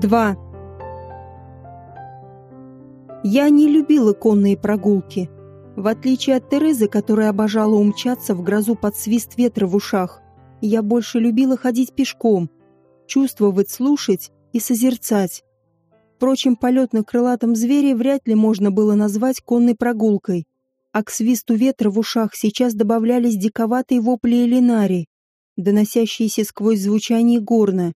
2. Я не любила конные прогулки. В отличие от Терезы, которая обожала умчаться в грозу под свист ветра в ушах, я больше любила ходить пешком, чувствовать, слушать и созерцать. Впрочем, полет на крылатом звере вряд ли можно было назвать конной прогулкой, а к свисту ветра в ушах сейчас добавлялись диковатые вопли Элинари, доносящиеся сквозь звучание горна.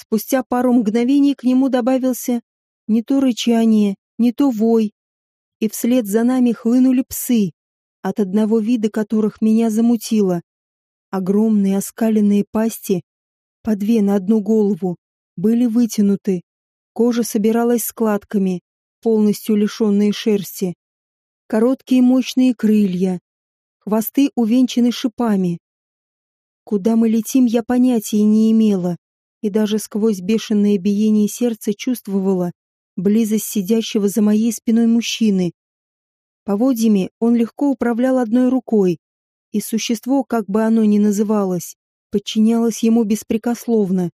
Спустя пару мгновений к нему добавился не то рычание, не то вой, и вслед за нами хлынули псы, от одного вида которых меня замутило. Огромные оскаленные пасти, по две на одну голову, были вытянуты. Кожа собиралась складками, полностью лишенные шерсти. Короткие мощные крылья, хвосты увенчаны шипами. Куда мы летим, я понятия не имела, и даже сквозь бешеное биение сердца чувствовала близость сидящего за моей спиной мужчины. Поводьями он легко управлял одной рукой, и существо, как бы оно ни называлось, подчинялось ему беспрекословно.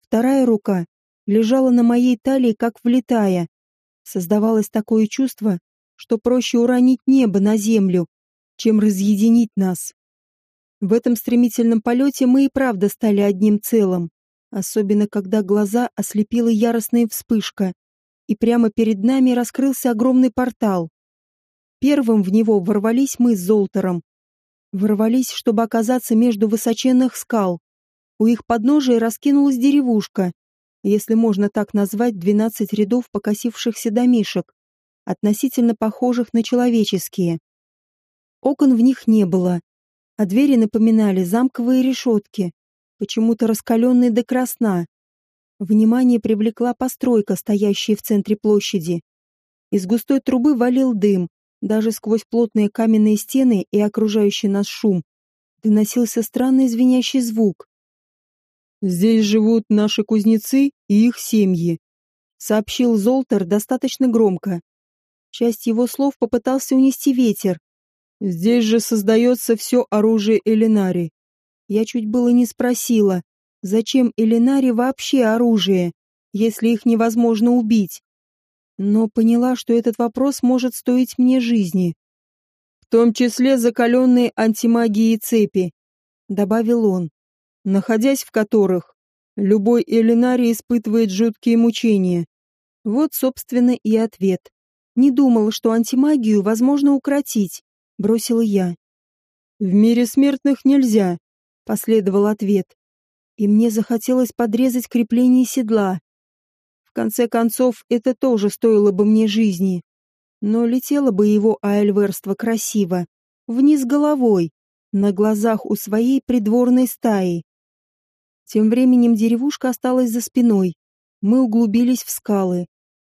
Вторая рука лежала на моей талии, как влетая. Создавалось такое чувство, что проще уронить небо на землю, чем разъединить нас. В этом стремительном полете мы и правда стали одним целым, особенно когда глаза ослепила яростная вспышка и прямо перед нами раскрылся огромный портал. Первым в него ворвались мы с Золтером. Ворвались, чтобы оказаться между высоченных скал. У их подножия раскинулась деревушка, если можно так назвать двенадцать рядов покосившихся домишек, относительно похожих на человеческие. Окон в них не было, а двери напоминали замковые решетки, почему-то раскаленные до красна. Внимание привлекла постройка, стоящая в центре площади. Из густой трубы валил дым, даже сквозь плотные каменные стены и окружающий нас шум. Доносился странный звенящий звук. «Здесь живут наши кузнецы и их семьи», — сообщил Золтер достаточно громко. Часть его слов попытался унести ветер. «Здесь же создается все оружие Элинари». Я чуть было не спросила, Зачем Элинаре вообще оружие, если их невозможно убить? Но поняла, что этот вопрос может стоить мне жизни. В том числе закаленные антимагией цепи, добавил он, находясь в которых любой Элинари испытывает жуткие мучения. Вот, собственно, и ответ. Не думала, что антимагию возможно укротить, бросила я. В мире смертных нельзя, последовал ответ и мне захотелось подрезать крепление седла. В конце концов, это тоже стоило бы мне жизни. Но летело бы его аэльверство красиво, вниз головой, на глазах у своей придворной стаи. Тем временем деревушка осталась за спиной. Мы углубились в скалы.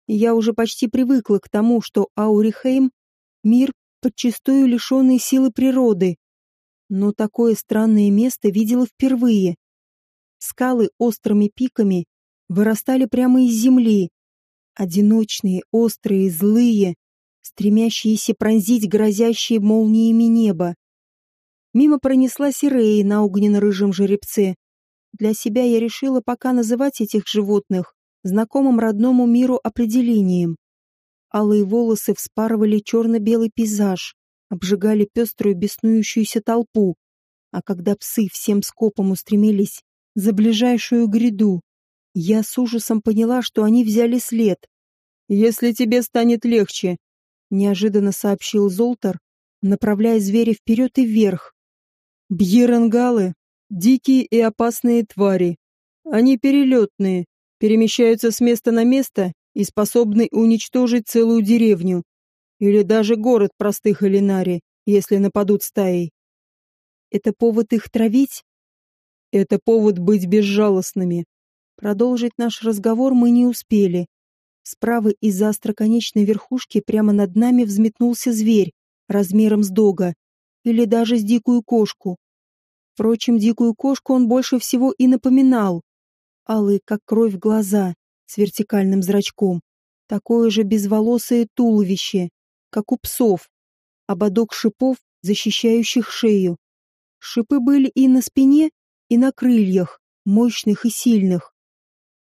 Я уже почти привыкла к тому, что Аурихейм — мир, подчастую лишенный силы природы. Но такое странное место видела впервые. Скалы острыми пиками вырастали прямо из земли. Одиночные, острые, злые, стремящиеся пронзить грозящие молниями небо. Мимо пронеслась Ирея на огненно-рыжем жеребце. Для себя я решила пока называть этих животных знакомым родному миру определением. Алые волосы вспарывали черно-белый пейзаж, обжигали пеструю беснующуюся толпу, а когда псы всем скопом устремились за ближайшую гряду. Я с ужасом поняла, что они взяли след. «Если тебе станет легче», — неожиданно сообщил Золтер, направляя зверя вперед и вверх. «Бьерангалы — дикие и опасные твари. Они перелетные, перемещаются с места на место и способны уничтожить целую деревню. Или даже город простых Элинари, если нападут стаей. Это повод их травить? Это повод быть безжалостными. Продолжить наш разговор мы не успели. Справа из-за остроконечной верхушки прямо над нами взметнулся зверь, размером с дога, или даже с дикую кошку. Впрочем, дикую кошку он больше всего и напоминал. Алые, как кровь, глаза с вертикальным зрачком, такое же безволосое туловище, как у псов, ободок шипов, защищающих шею. Шипы были и на спине, и на крыльях, мощных и сильных.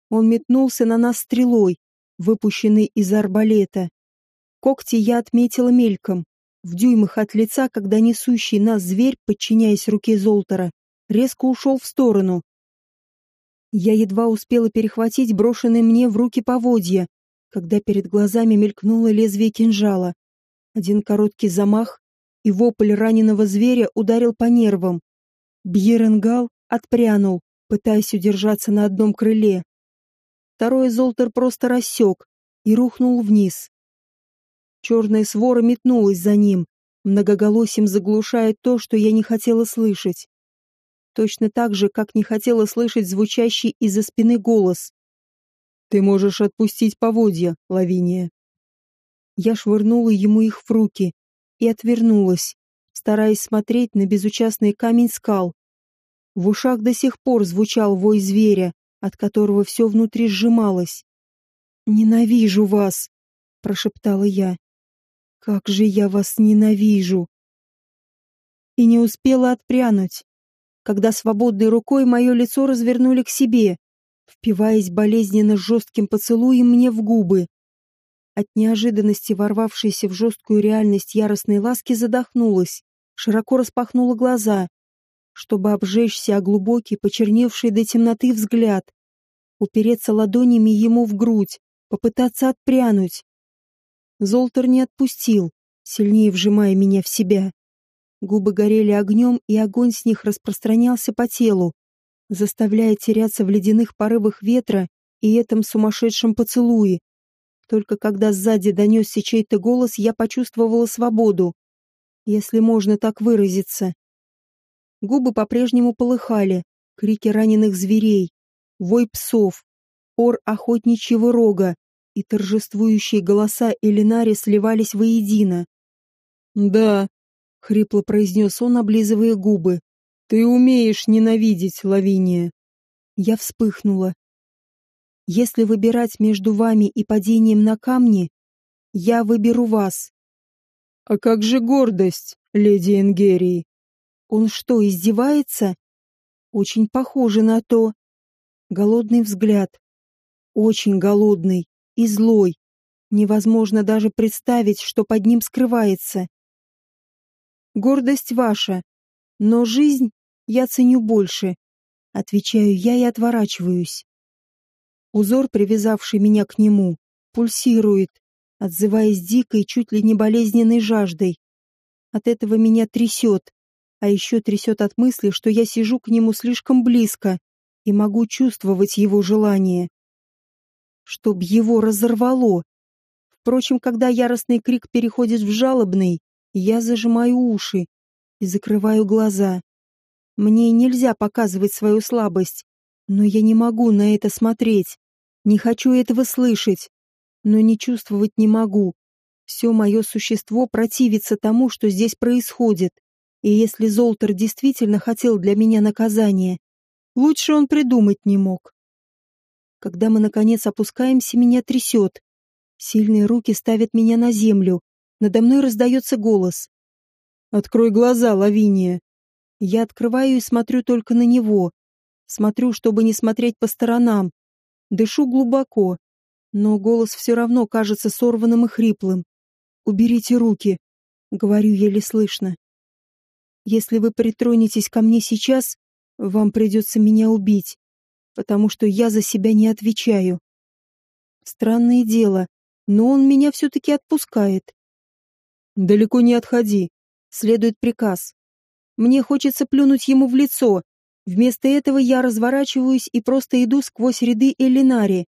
Он метнулся на нас стрелой, выпущенной из арбалета. Когти я отметила мельком, в дюймах от лица, когда несущий нас зверь, подчиняясь руке Золтера, резко ушел в сторону. Я едва успела перехватить брошенные мне в руки поводья, когда перед глазами мелькнуло лезвие кинжала. Один короткий замах, и вопль раненого зверя ударил по нервам. Бьеренгал отпрянул, пытаясь удержаться на одном крыле. Второй Золтер просто рассек и рухнул вниз. Черная свора метнулась за ним, многоголосием заглушая то, что я не хотела слышать. Точно так же, как не хотела слышать звучащий из-за спины голос. «Ты можешь отпустить поводья, Лавиния». Я швырнула ему их в руки, и отвернулась, стараясь смотреть на безучастный камень скал. В ушах до сих пор звучал вой зверя, от которого все внутри сжималось. «Ненавижу вас!» — прошептала я. «Как же я вас ненавижу!» И не успела отпрянуть, когда свободной рукой мое лицо развернули к себе, впиваясь болезненно жестким поцелуем мне в губы. От неожиданности ворвавшейся в жесткую реальность яростной ласки задохнулась, широко распахнула глаза, чтобы обжечься о глубокий, почерневший до темноты взгляд, упереться ладонями ему в грудь, попытаться отпрянуть. Золтер не отпустил, сильнее вжимая меня в себя. Губы горели огнем, и огонь с них распространялся по телу, заставляя теряться в ледяных порывах ветра и этом сумасшедшем поцелуе, только когда сзади донесся чей-то голос, я почувствовала свободу, если можно так выразиться. Губы по-прежнему полыхали, крики раненых зверей, вой псов, ор охотничьего рога и торжествующие голоса Элинари сливались воедино. «Да», — хрипло произнес он, облизывая губы, — «ты умеешь ненавидеть, Лавиния». Я вспыхнула. Если выбирать между вами и падением на камни, я выберу вас. А как же гордость, леди Энгерии? Он что, издевается? Очень похоже на то. Голодный взгляд. Очень голодный и злой. Невозможно даже представить, что под ним скрывается. Гордость ваша, но жизнь я ценю больше. Отвечаю я и отворачиваюсь. Узор, привязавший меня к нему, пульсирует, отзываясь дикой, чуть ли не болезненной жаждой. От этого меня трясет, а еще трясет от мысли, что я сижу к нему слишком близко и могу чувствовать его желание. Чтоб его разорвало. Впрочем, когда яростный крик переходит в жалобный, я зажимаю уши и закрываю глаза. Мне нельзя показывать свою слабость, но я не могу на это смотреть. Не хочу этого слышать, но не чувствовать не могу. Все мое существо противится тому, что здесь происходит. И если Золтер действительно хотел для меня наказания, лучше он придумать не мог. Когда мы, наконец, опускаемся, меня трясет. Сильные руки ставят меня на землю. Надо мной раздается голос. «Открой глаза, Лавиния!» Я открываю и смотрю только на него. Смотрю, чтобы не смотреть по сторонам, Дышу глубоко, но голос все равно кажется сорванным и хриплым. «Уберите руки», — говорю еле слышно. «Если вы притронетесь ко мне сейчас, вам придется меня убить, потому что я за себя не отвечаю. Странное дело, но он меня все-таки отпускает. Далеко не отходи. Следует приказ. Мне хочется плюнуть ему в лицо, Вместо этого я разворачиваюсь и просто иду сквозь ряды Элинари.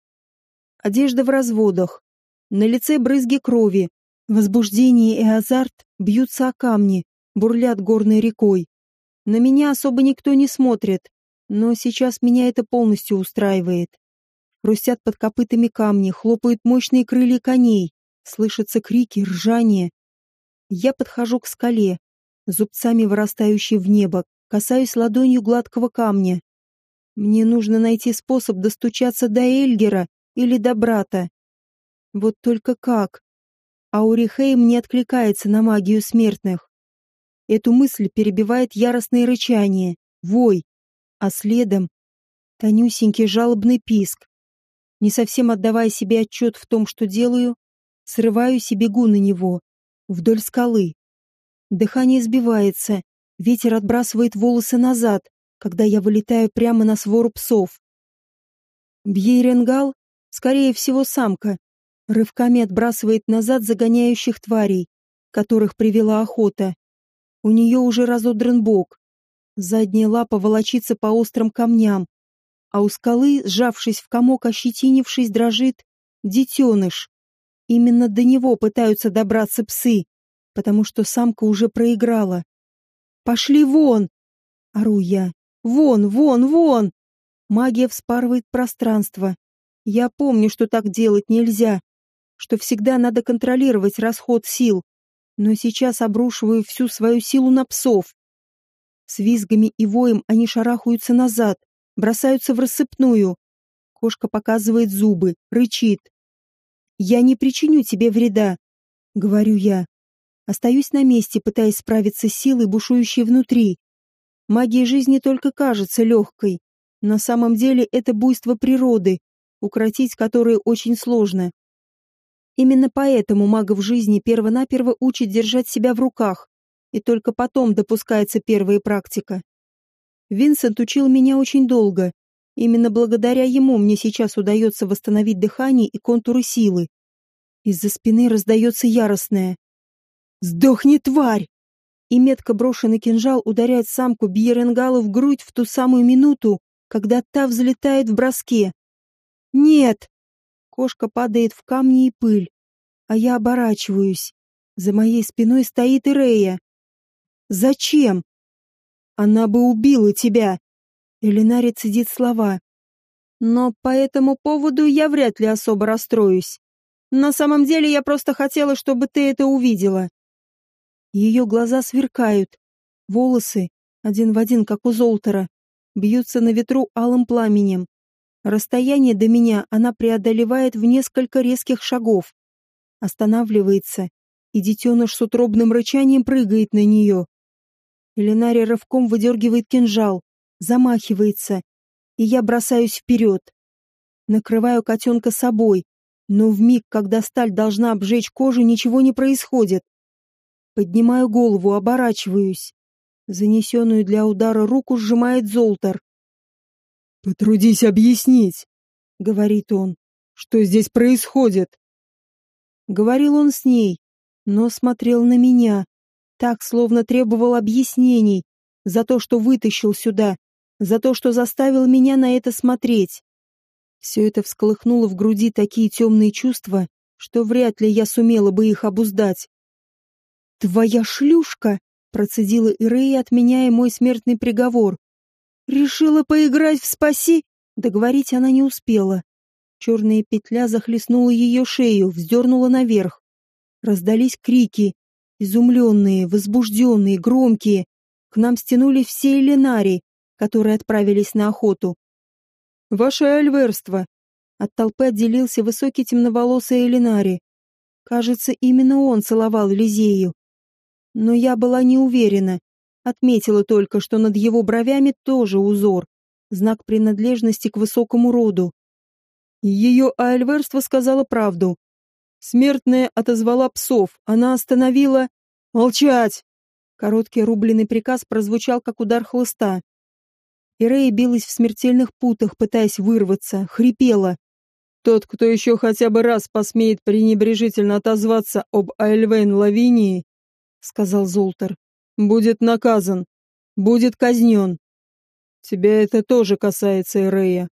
Одежда в разводах. На лице брызги крови. Возбуждение и азарт бьются о камни, бурлят горной рекой. На меня особо никто не смотрит, но сейчас меня это полностью устраивает. Хрустят под копытами камни, хлопают мощные крылья коней, слышатся крики, ржание. Я подхожу к скале, зубцами вырастающей в небо, Касаюсь ладонью гладкого камня. Мне нужно найти способ достучаться до Эльгера или до брата. Вот только как? Аурихейм не откликается на магию смертных. Эту мысль перебивает яростное рычание, вой, а следом — тонюсенький жалобный писк. не совсем отдавая себе отчет в том, что делаю, срываюсь и бегу на него, вдоль скалы. Дыхание сбивается, ветер отбрасывает волосы назад, когда я вылетаю прямо на свору псов. Бьейренгал, скорее всего, самка, рывками отбрасывает назад загоняющих тварей, которых привела охота. У нее уже разодран бок. Задняя лапа волочится по острым камням, а у скалы, сжавшись в комок, ощетинившись, дрожит детеныш. Именно до него пытаются добраться псы, потому что самка уже проиграла. «Пошли вон!» — ору я. «Вон, вон, вон!» Магия вспарывает пространство. Я помню, что так делать нельзя, что всегда надо контролировать расход сил, но сейчас обрушиваю всю свою силу на псов. С визгами и воем они шарахаются назад, бросаются в рассыпную. Кошка показывает зубы, рычит. «Я не причиню тебе вреда», — говорю я. Остаюсь на месте, пытаясь справиться с силой, бушующей внутри. Магия жизни только кажется легкой. На самом деле это буйство природы, укротить которое очень сложно. Именно поэтому магов жизни перво-наперво учат держать себя в руках, и только потом допускается первая практика. Винсент учил меня очень долго. Именно благодаря ему мне сейчас удается восстановить дыхание и контуры силы. Из-за спины раздается яростное. «Сдохни, тварь!» И метко брошенный кинжал ударяет самку Бьеренгала в грудь в ту самую минуту, когда та взлетает в броске. «Нет!» Кошка падает в камни и пыль, а я оборачиваюсь. За моей спиной стоит Ирея. «Зачем?» «Она бы убила тебя!» Элинари цедит слова. «Но по этому поводу я вряд ли особо расстроюсь. На самом деле я просто хотела, чтобы ты это увидела». Ее глаза сверкают. Волосы, один в один, как у Золтера, бьются на ветру алым пламенем. Расстояние до меня она преодолевает в несколько резких шагов. Останавливается, и детеныш с утробным рычанием прыгает на нее. Элинари рывком выдергивает кинжал, замахивается, и я бросаюсь вперед. Накрываю котенка собой, но в миг, когда сталь должна обжечь кожу, ничего не происходит. Поднимаю голову, оборачиваюсь. Занесенную для удара руку сжимает Золтер. «Потрудись объяснить», — говорит он, — «что здесь происходит?» Говорил он с ней, но смотрел на меня, так, словно требовал объяснений за то, что вытащил сюда, за то, что заставил меня на это смотреть. Все это всколыхнуло в груди такие темные чувства, что вряд ли я сумела бы их обуздать. «Твоя шлюшка!» — процедила Ирея, отменяя мой смертный приговор. Решила поиграть в спаси? Договорить она не успела. Черная петля захлестнула ее шею, вздернула наверх. Раздались крики, изумленные, возбужденные, громкие. К нам стянули все элинари, которые отправились на охоту. «Ваше альверство!» От толпы отделился высокий темноволосый элинари. Кажется, именно он целовал Лизею. Но я была не уверена. Отметила только, что над его бровями тоже узор, знак принадлежности к высокому роду. Ее альверство сказала правду. Смертная отозвала псов, она остановила... «Молчать!» Короткий рубленый приказ прозвучал, как удар хлыста. Ирея билась в смертельных путах, пытаясь вырваться, хрипела. «Тот, кто еще хотя бы раз посмеет пренебрежительно отозваться об Айльвейн Лавинии, — сказал Золтер, будет наказан, будет казнен. Тебя это тоже касается, Эрея.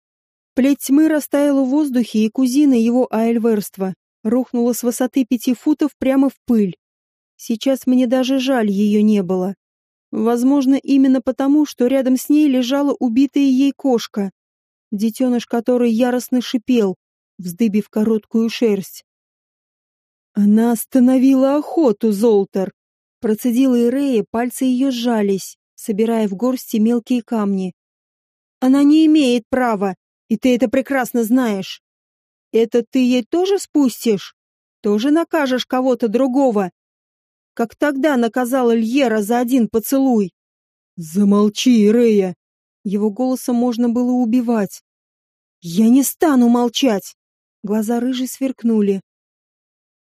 Плеть тьмы растаяла в воздухе, и кузина его айльверства рухнула с высоты пяти футов прямо в пыль. Сейчас мне даже жаль ее не было. Возможно, именно потому, что рядом с ней лежала убитая ей кошка, детеныш которой яростно шипел, вздыбив короткую шерсть. Она остановила охоту, Золтер. Процедила Ирея, пальцы ее сжались, собирая в горсти мелкие камни. «Она не имеет права, и ты это прекрасно знаешь. Это ты ей тоже спустишь? Тоже накажешь кого-то другого? Как тогда наказала Льера за один поцелуй?» «Замолчи, Ирея!» Его голосом можно было убивать. Я не стану молчать. Глаза рыжей сверкнули.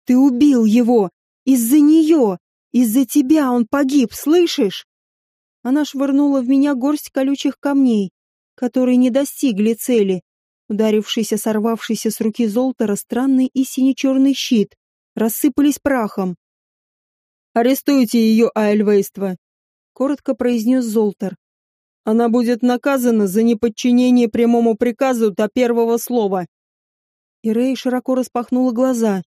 Ты убил его! Из-за нее! Из-за тебя он погиб, слышишь? Она швырнула в меня горсть колючих камней, которые не достигли цели. Ударившийся, сорвавшийся с руки Золтера странный и сине-черный щит, рассыпались прахом. «Арестуйте ее, Айльвейство!» — коротко произнес Золтер. «Она будет наказана за неподчинение прямому приказу до первого слова». И Рэй широко распахнула глаза,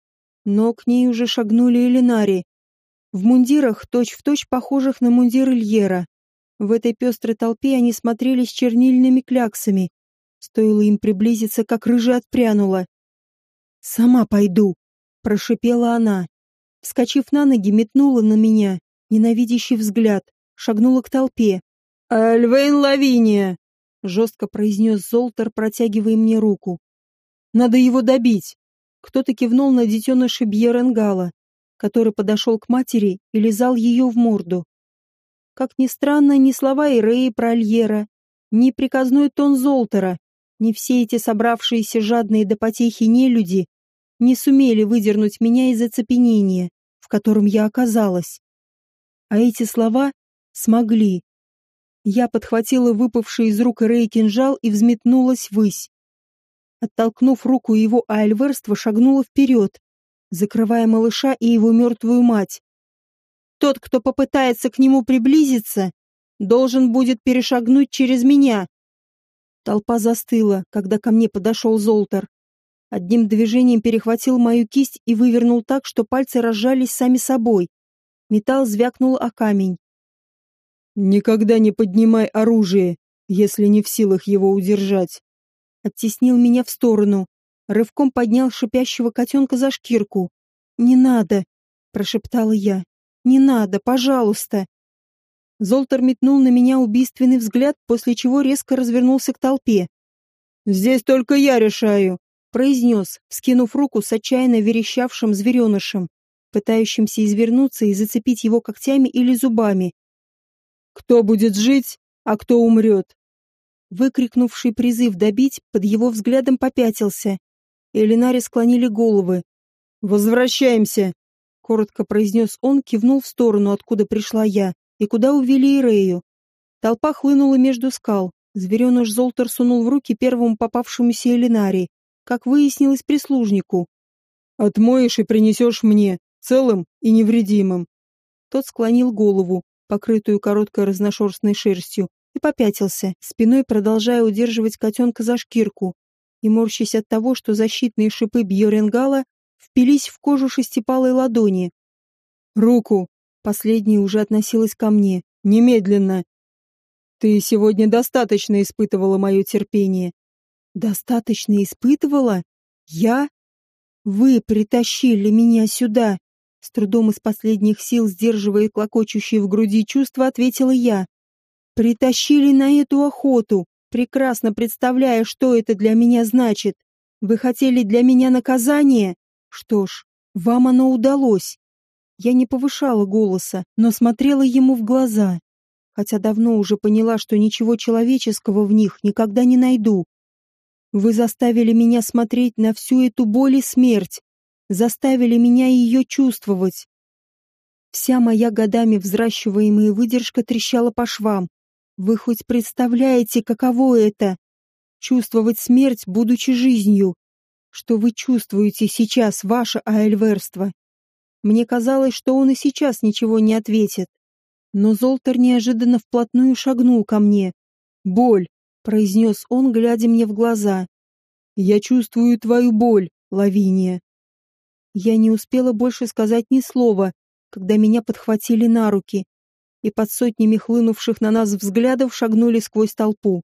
но к ней уже шагнули Элинари. В мундирах, точь-в-точь точь похожих на мундир Ильера. В этой пестрой толпе они смотрелись чернильными кляксами. Стоило им приблизиться, как рыжая отпрянула. «Сама пойду», — прошипела она. Вскочив на ноги, метнула на меня ненавидящий взгляд, шагнула к толпе. «Альвейн Лавиния!» — жестко произнес Золтер, протягивая мне руку. «Надо его добить!» Кто-то кивнул на детеныша Бьеренгала, который подошел к матери и лизал ее в морду. Как ни странно, ни слова Иреи про Альера, ни приказной тон Золтера, ни все эти собравшиеся жадные до потехи нелюди не сумели выдернуть меня из оцепенения, в котором я оказалась. А эти слова смогли. Я подхватила выпавший из рук Рэй кинжал и взметнулась ввысь. Оттолкнув руку его альверства, шагнула вперед, закрывая малыша и его мертвую мать. Тот, кто попытается к нему приблизиться, должен будет перешагнуть через меня. Толпа застыла, когда ко мне подошел Золтер. Одним движением перехватил мою кисть и вывернул так, что пальцы разжались сами собой. Металл звякнул о камень. «Никогда не поднимай оружие, если не в силах его удержать». Оттеснил меня в сторону. Рывком поднял шипящего котенка за шкирку. «Не надо!» — прошептала я. «Не надо, пожалуйста!» Золтер метнул на меня убийственный взгляд, после чего резко развернулся к толпе. «Здесь только я решаю произнес, вскинув руку с отчаянно верещавшим зверенышем, пытающимся извернуться и зацепить его когтями или зубами. «Кто будет жить, а кто умрет?» Выкрикнувший призыв добить, под его взглядом попятился. Элинари склонили головы. «Возвращаемся!» — коротко произнес он, кивнул в сторону, откуда пришла я, и куда увели Ирею. Толпа хлынула между скал. Звереныш Золтер сунул в руки первому попавшемуся Элинари как выяснилось прислужнику. «Отмоешь и принесешь мне, целым и невредимым». Тот склонил голову, покрытую короткой разношерстной шерстью, и попятился, спиной продолжая удерживать котенка за шкирку и морщась от того, что защитные шипы Бьоренгала впились в кожу шестипалой ладони. «Руку!» — последняя уже относилась ко мне. «Немедленно!» «Ты сегодня достаточно испытывала мое терпение. Достаточно испытывала? Я? Вы притащили меня сюда. С трудом из последних сил, сдерживая клокочущие в груди чувства, ответила я. Притащили на эту охоту, прекрасно представляя, что это для меня значит. Вы хотели для меня наказание? Что ж, вам оно удалось. Я не повышала голоса, но смотрела ему в глаза, хотя давно уже поняла, что ничего человеческого в них никогда не найду. Вы заставили меня смотреть на всю эту боль и смерть, заставили меня ее чувствовать. Вся моя годами взращиваемая выдержка трещала по швам. Вы хоть представляете, каково это? Чувствовать смерть, будучи жизнью. Что вы чувствуете сейчас, ваше аэльверство? Мне казалось, что он и сейчас ничего не ответит. Но Золтер неожиданно вплотную шагнул ко мне. Боль, произнес он, глядя мне в глаза. «Я чувствую твою боль, Лавиния». Я не успела больше сказать ни слова, когда меня подхватили на руки и под сотнями хлынувших на нас взглядов шагнули сквозь толпу.